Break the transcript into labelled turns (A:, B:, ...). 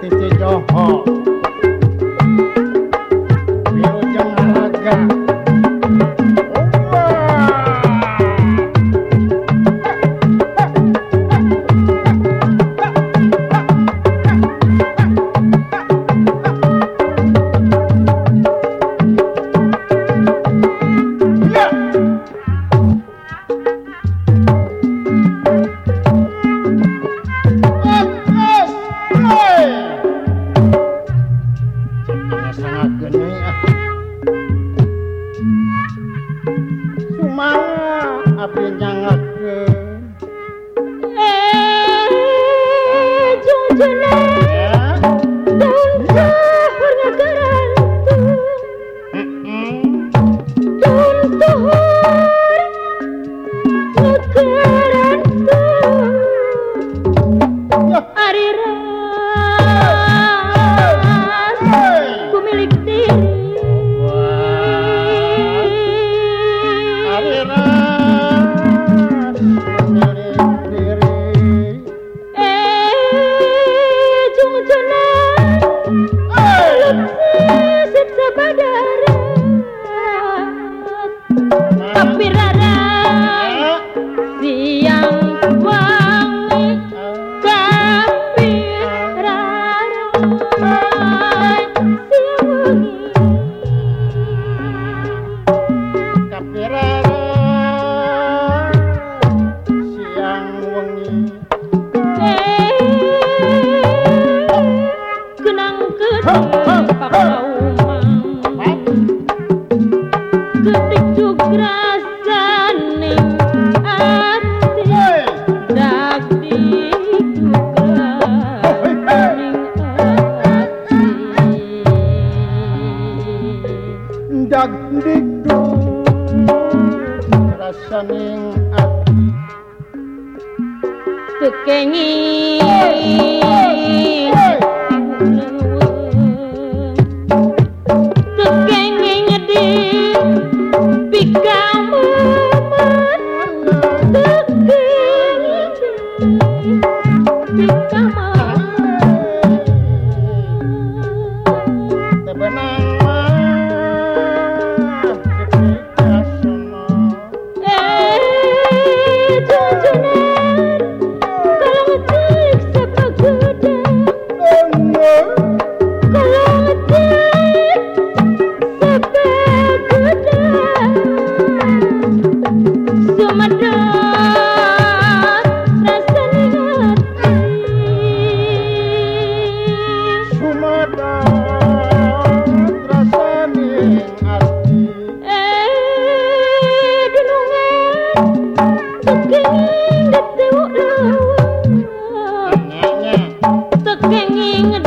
A: desde home. sangat geni Sumaha ah. api nyangat
B: tukengi morning